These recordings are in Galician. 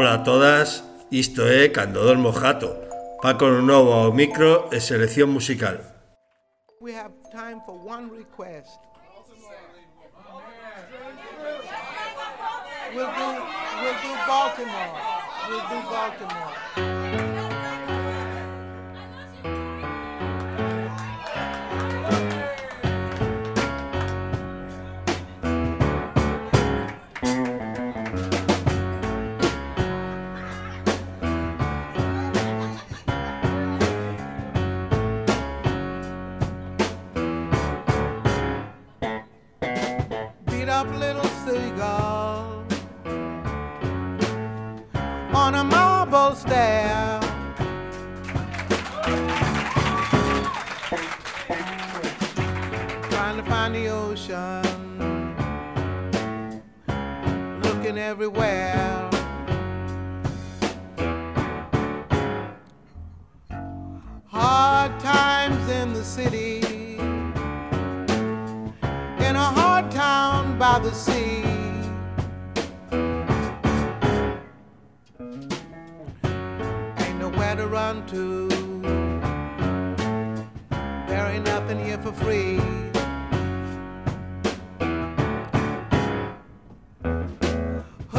Ola a todas, isto é Cando Dormo Jato. Paco Novo ao micro e selección musical.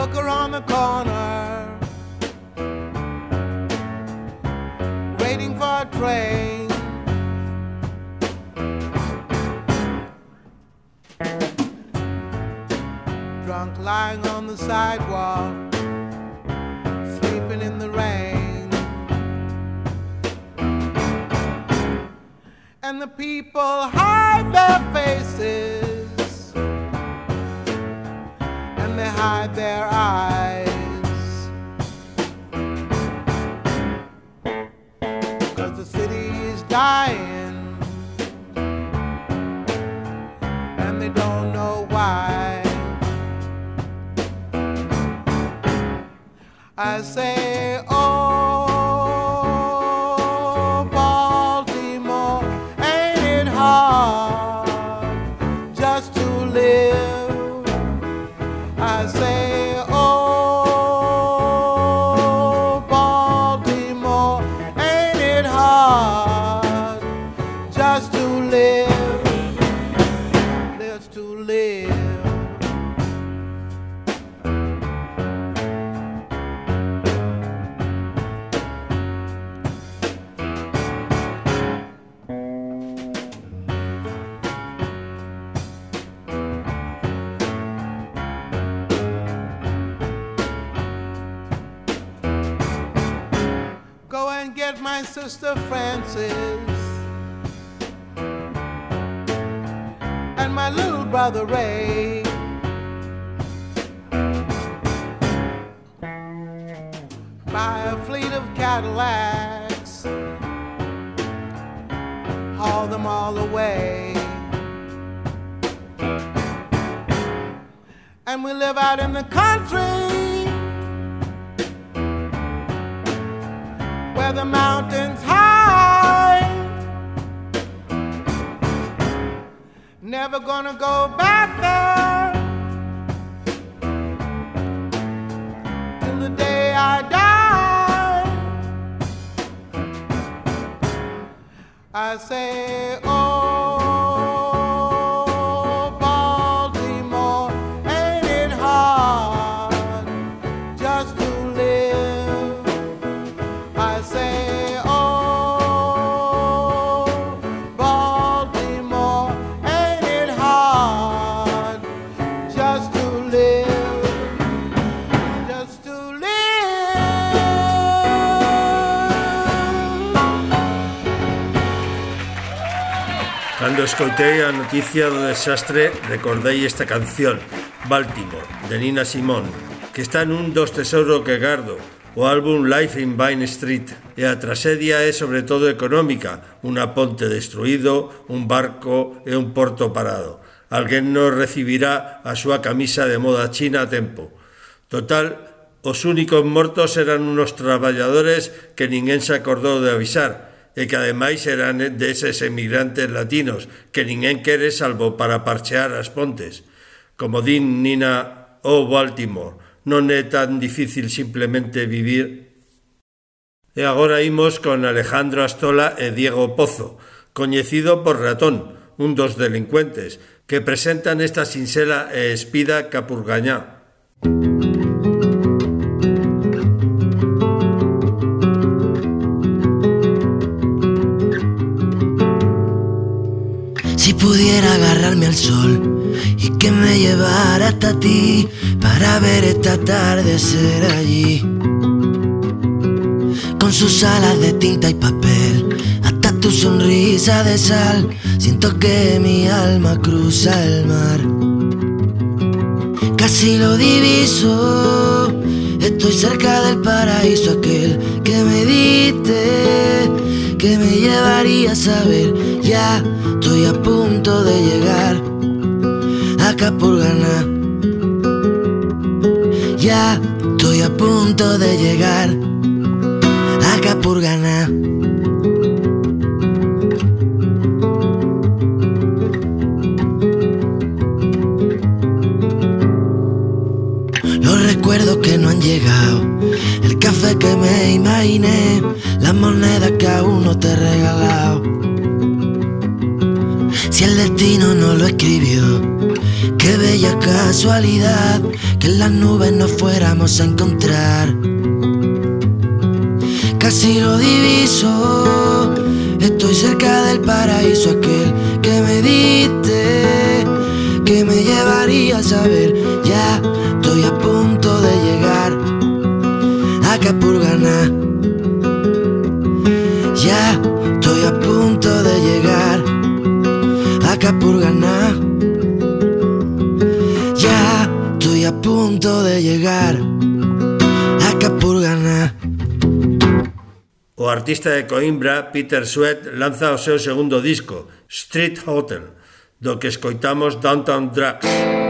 Hooker around the corner, waiting for a train. drunk lying on the sidewalk, sleeping in the rain. And the people hide their faces, and they hide their I say, them all away. And we live out in the country where the mountains high. Never gonna go back there till the day I die. I say, oh, cando escoitei a noticia do desastre recordei esta canción Baltimore, de Nina Simone, que está nun dos tesouros que gardo o álbum Life in Vine Street. E a tragedia é sobre todo económica unha ponte destruído, un barco e un porto parado. Alguén nos recibirá a súa camisa de moda china a tempo. Total, os únicos mortos eran unos traballadores que ninguén se acordou de avisar e que ademais eran deses emigrantes latinos que ninguén quere salvo para parchear as pontes. Como din Nina o Baltimore, non é tan difícil simplemente vivir. E agora imos con Alejandro Astola e Diego Pozo, coñecido por Ratón, un dos delincuentes, que presentan esta sinxela e espida capurgañá. Pudiera agarrarme al sol y que me llevara hasta ti para ver esta tarde ser allí. Con sus alas de tinta y papel, hasta tu sonrisa de sal, siento que mi alma cruza el mar. Casi lo diviso, estoy cerca del paraíso aquel que me diste, que me llevaría a saber, ya estoy a punto de llegar acá por ganar. Ya estoy a punto de llegar acá por ganar. Los recuerdos que no han llegado, el café que me imaginé, las monedas que aún no te he regalado. Si el destino no lo escribió, qué bella casualidad que en las nubes nos fuéramos a encontrar. Casi lo diviso, estoy cerca del paraíso aquel que me diste, que me llevaría a saber, ya estoy a punto de llegar acá por está por ganar. Ya estoy a punto de llegar a ganar. O artista de Coimbra, Peter Sweat, lanza o seu segundo disco, Street Hotel, do que escoitamos Downtown Drugs.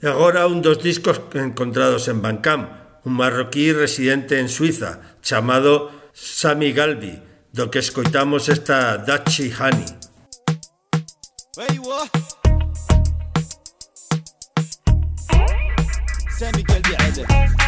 E agora un dos discos encontrados en Bandcamp, un marroquí residente en Suiza, llamado Sami Galbi, do que escoitamos esta Dachi Hani. Sami Galbi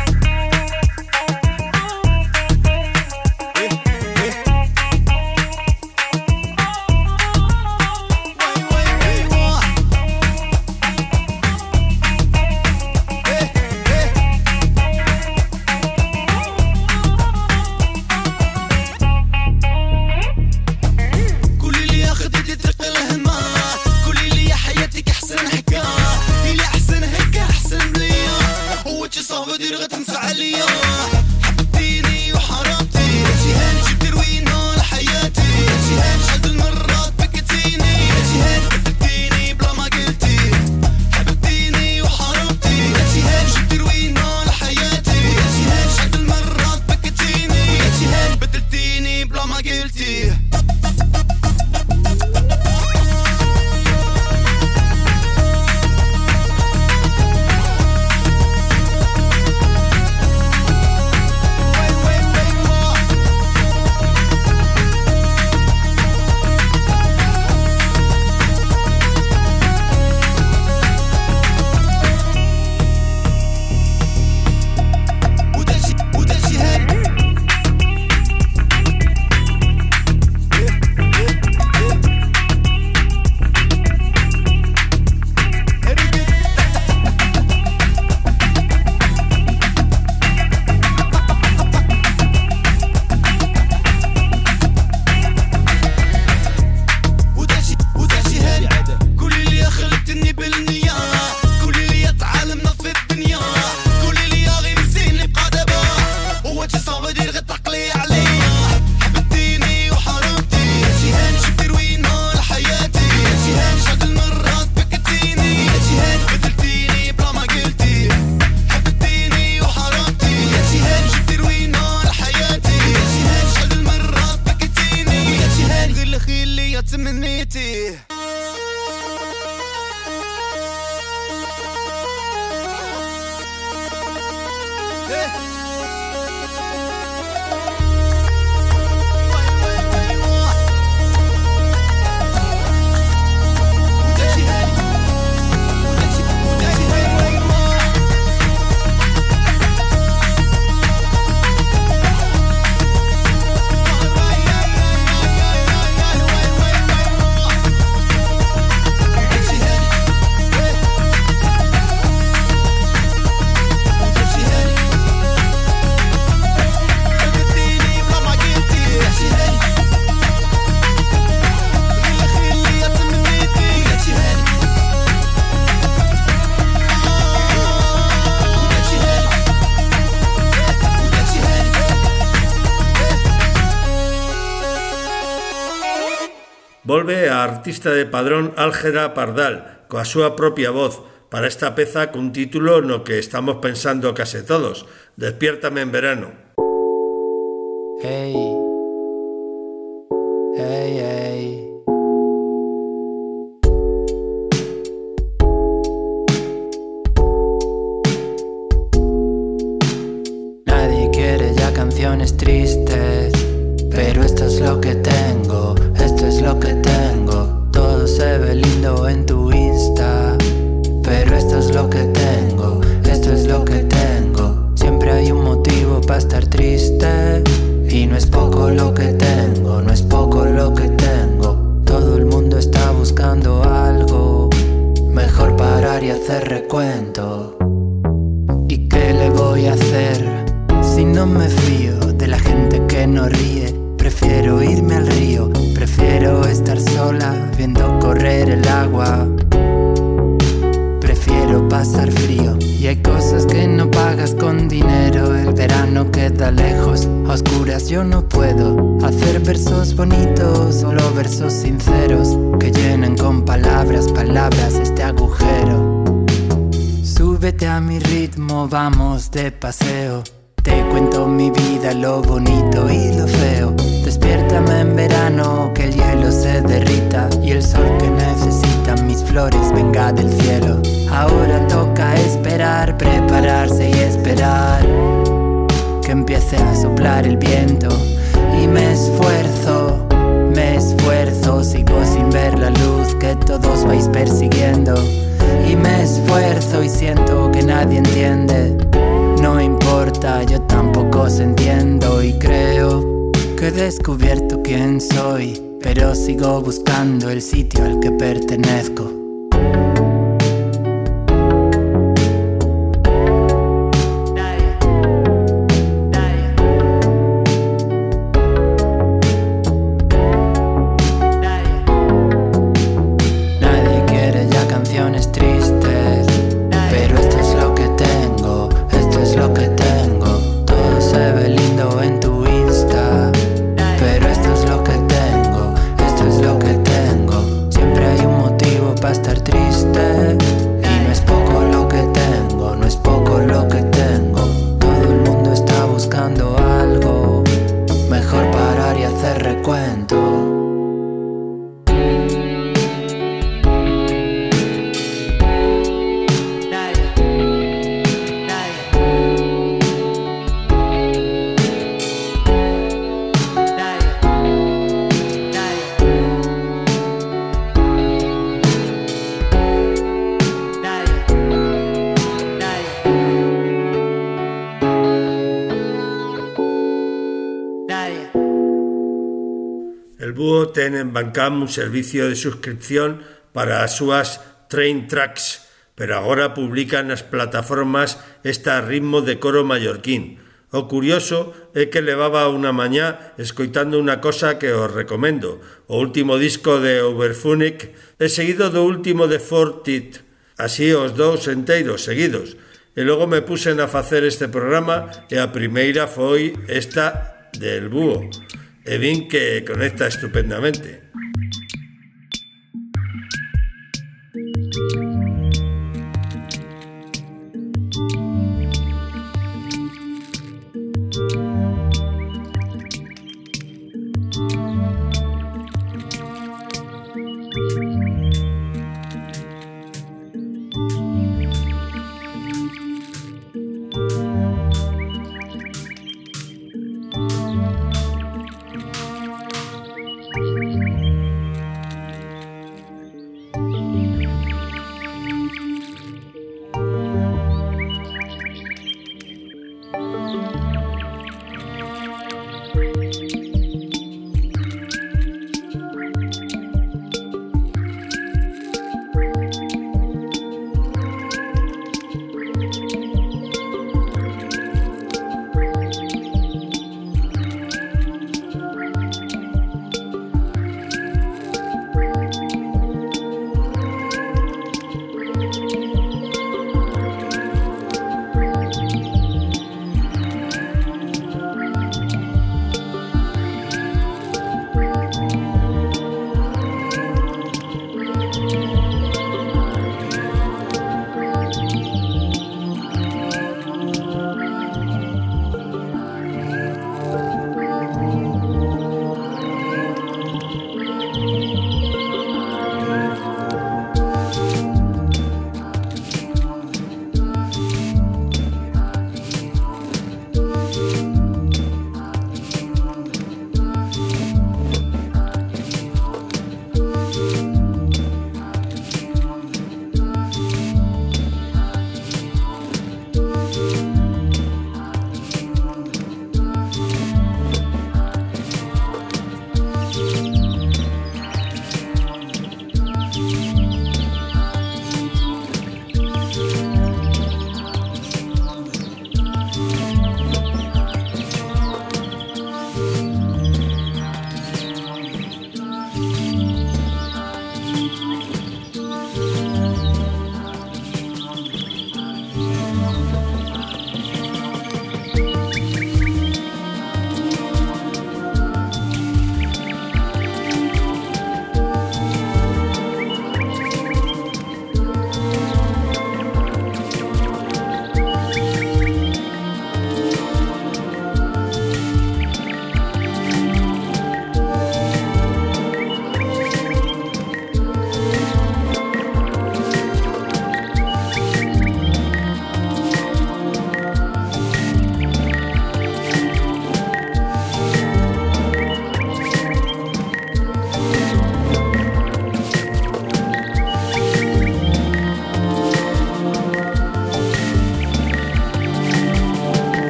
artista de Padrón Álgera Pardal, coa súa propia voz, para esta peza cun título no que estamos pensando case todos, Despiértame en verano. Hey. ten en Bandcamp un servicio de suscripción para as súas train tracks, pero agora publican nas plataformas esta a ritmo de coro mallorquín. O curioso é que levaba unha mañá escoitando unha cosa que os recomendo, o último disco de Overfunic e seguido do último de Fortit, así os dous enteiros seguidos. E logo me puse a facer este programa e a primeira foi esta del búho. Evin que conecta estupendamente.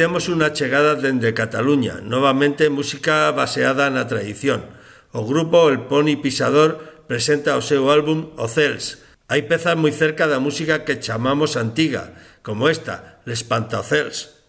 Temos unha chegada dende Cataluña, novamente música baseada na tradición. O grupo El Pony Pisador presenta o seu álbum O Cels. Hai pezas moi cerca da música que chamamos antiga, como esta, L'Espantacels.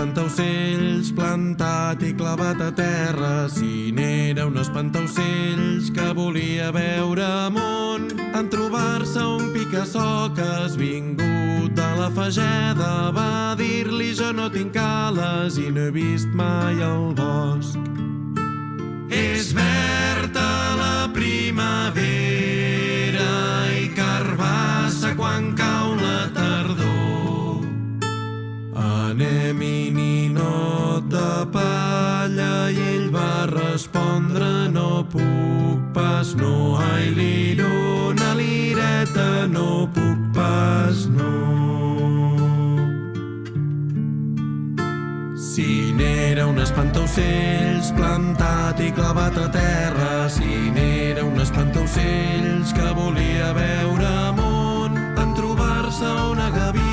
Espantaocells plantat i clavat a terra. Si n'era un espantaocells que volia veure món en trobar-se un pica-soques vingut de la fageda va dir-li jo no tinc ales i no he vist mai el bosc. És verda la primavera i carbassa quan cau la tardor. Anem respondre no puc pas, no, ai lirona, lireta, no puc pas, no. Si n'era un espantaocells plantat i clavat a terra, si n'era un espantaocells que volia veure món, en trobar-se una gavina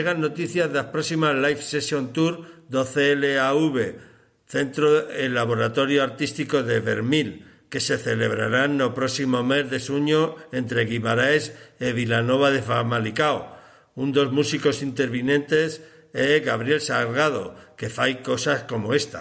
chegan noticias das próximas live session tour do CLAV, Centro e Laboratorio Artístico de Vermil, que se celebrarán no próximo mes de suño entre Guimaraes e Vilanova de Famalicao. Un dos músicos intervinentes é Gabriel Salgado, que fai cosas como esta.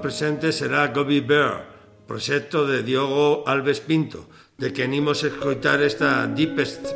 Presente será Gobi Bear, proxecto de Diogo Alves Pinto, de que animos escoitar esta Deepest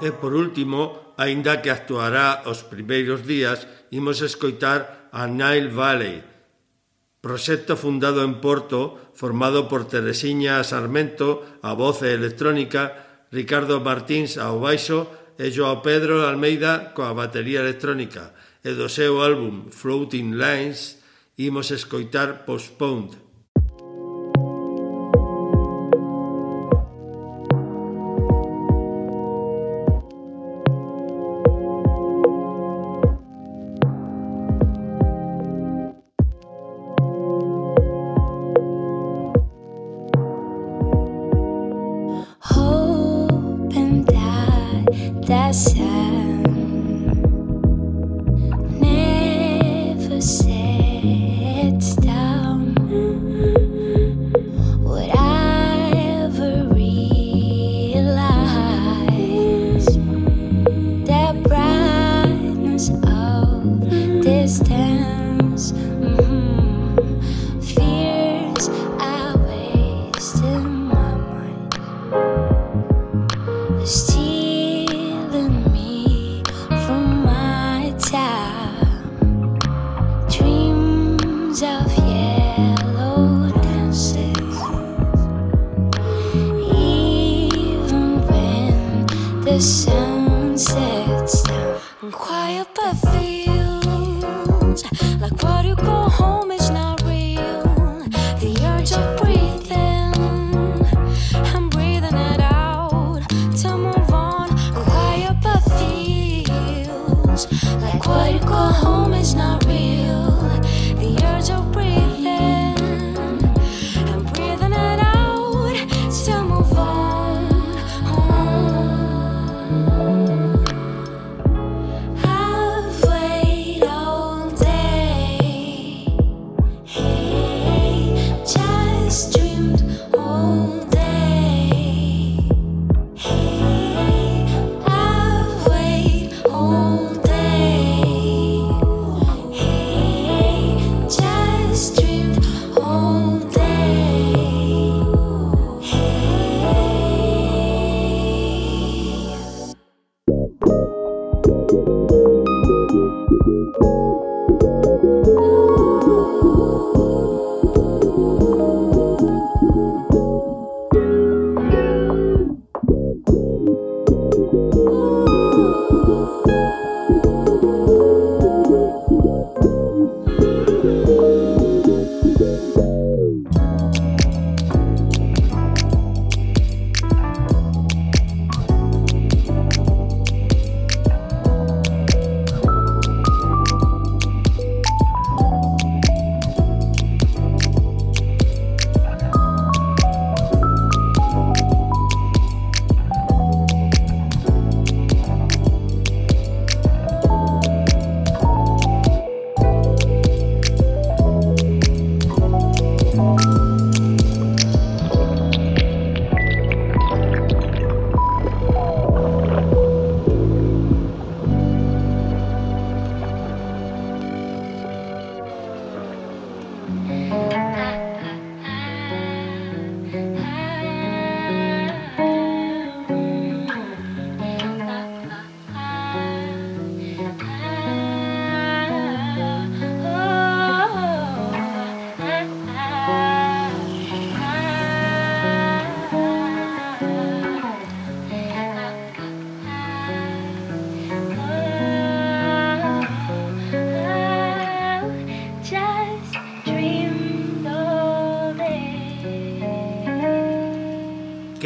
E por último, aínda que actuará os primeiros días, imos escoitar a Nile Valley, proxecto fundado en Porto, formado por Teresiña Sarmento, a voce electrónica, Ricardo Martins ao baixo e Joao Pedro Almeida coa batería electrónica, e do seu álbum Floating Lines imos escoitar Postponed.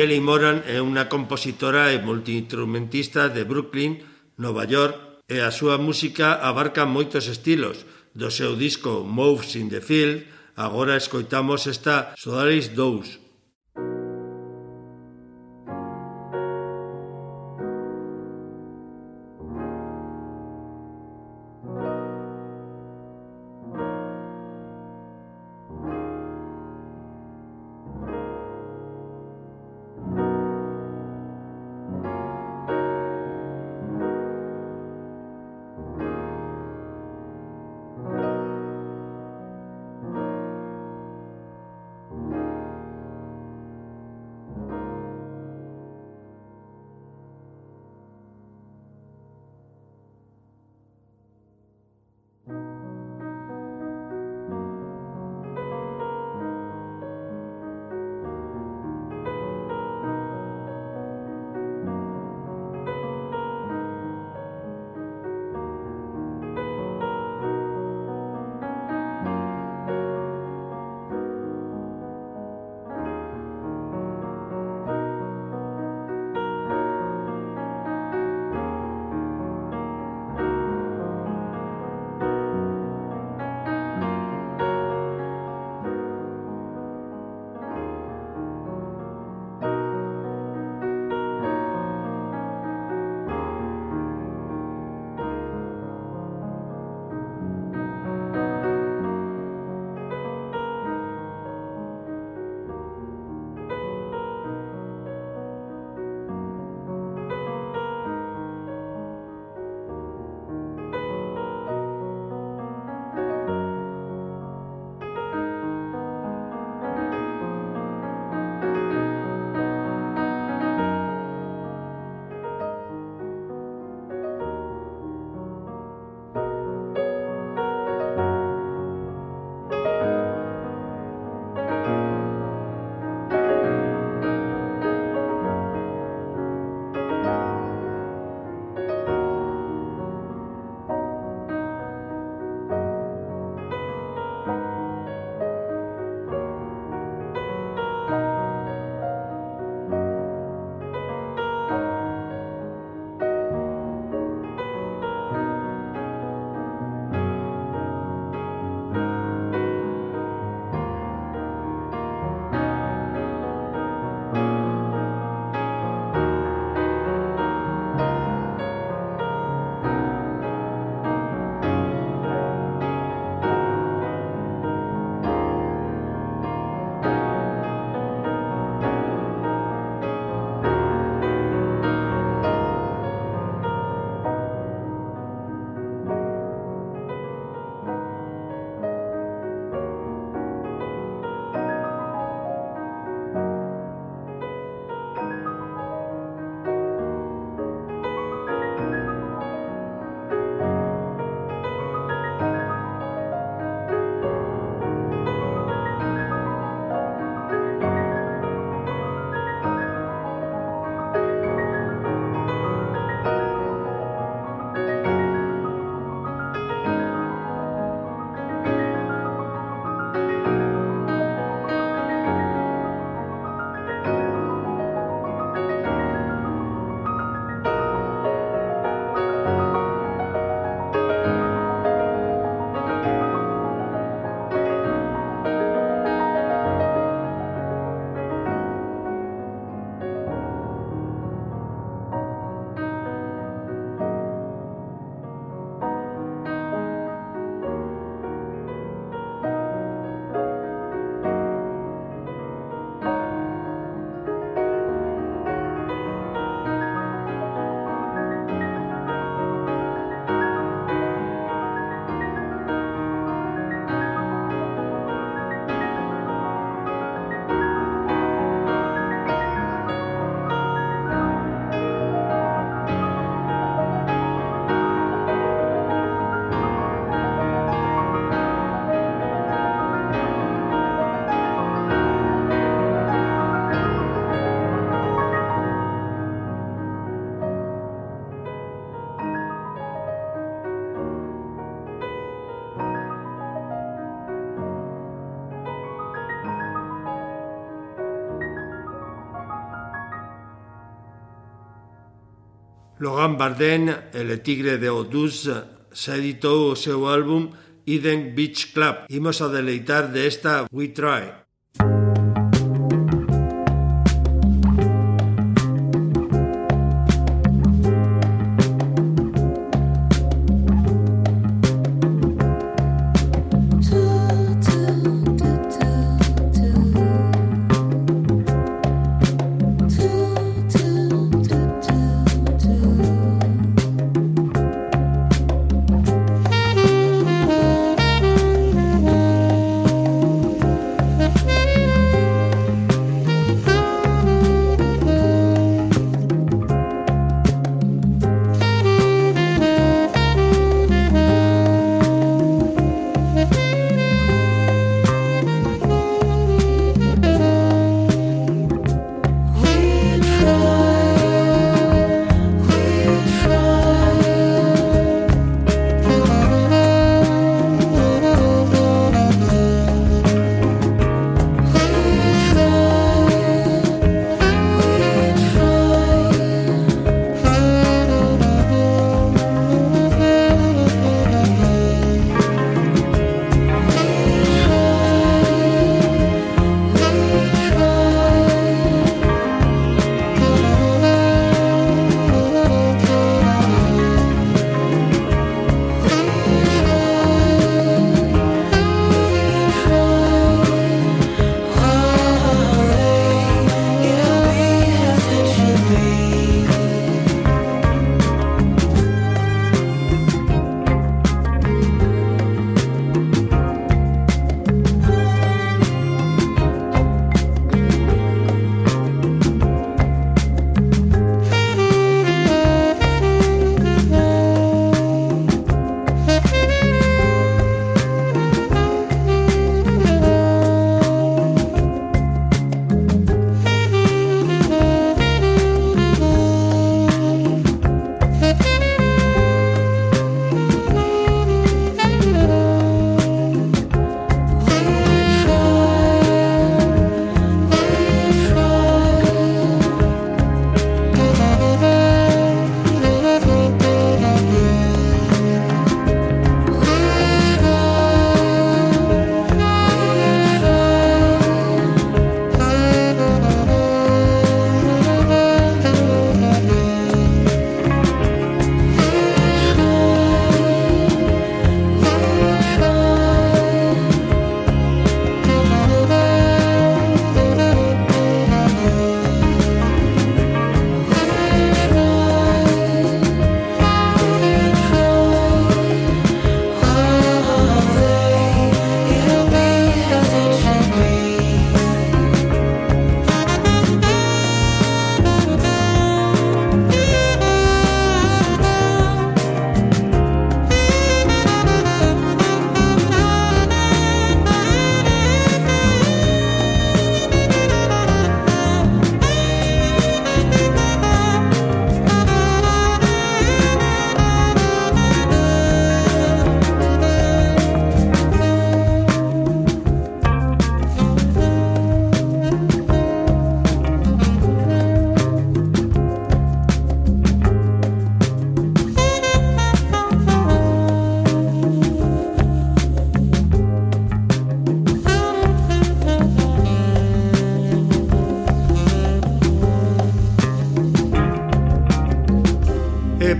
Kelly Moran é unha compositora e multiinstrumentista de Brooklyn, Nova York, e a súa música abarca moitos estilos. Do seu disco Moves in the Field, agora escoitamos esta Solaris 2, Laurent Barden e Le Tigre de Odus se editou o seu álbum Eden Beach Club. Imos a deleitar desta We Try.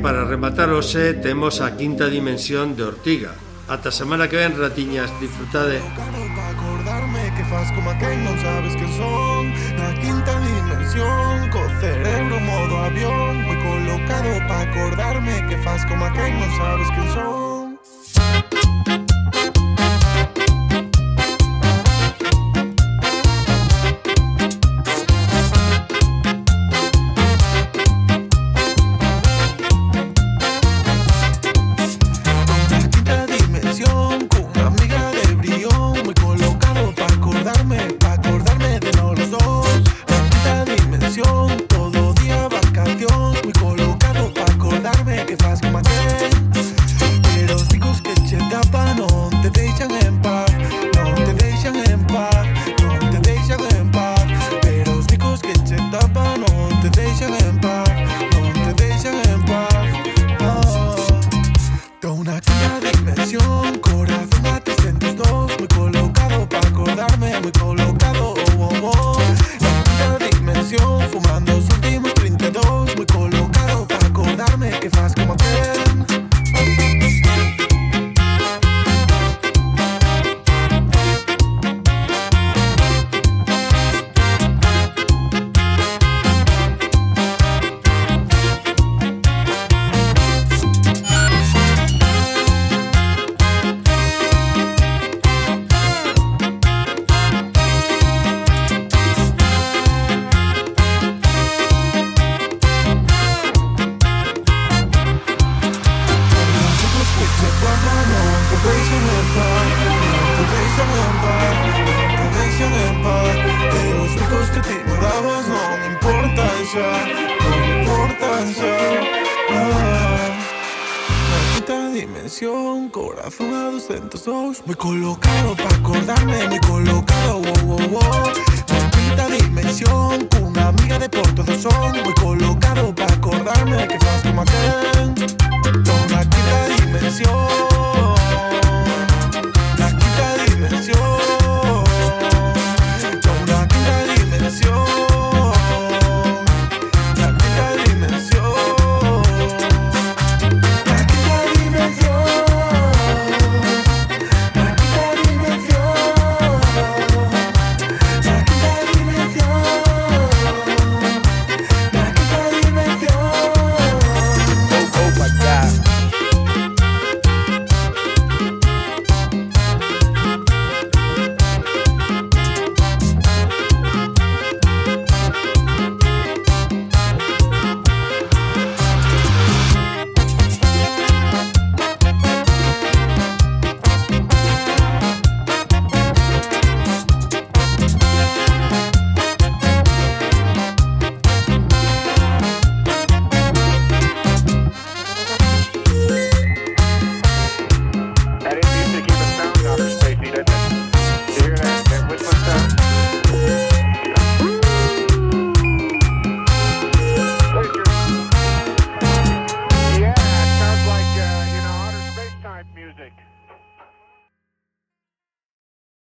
para rematar o xe temos a quinta dimensión de Ortiga. Ata semana que ven, ratiñas, disfrutade. que faz como aquel non sabes que son Na quinta dimensión, co cerebro modo avión Moi colocado pa acordarme que faz como aquel non sabes que son importància. Ah. La quinta dimensión, corazón a 202 Muy colocado para acordarme, muy colocado, wow, wow, wow La quinta dimensión, una amiga de Porto do Son Muy colocado para acordarme que faz como aquel Con la quinta dimensión